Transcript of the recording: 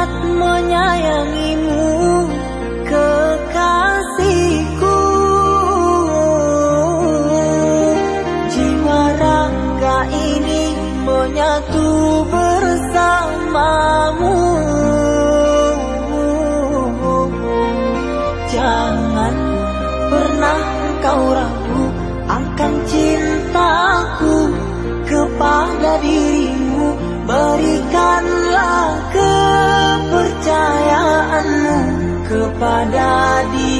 sangat menyayangimu kekasihku. Jiwa raga ini menyatu bersamamu. Jangan pernah kau ragu. kepada dia.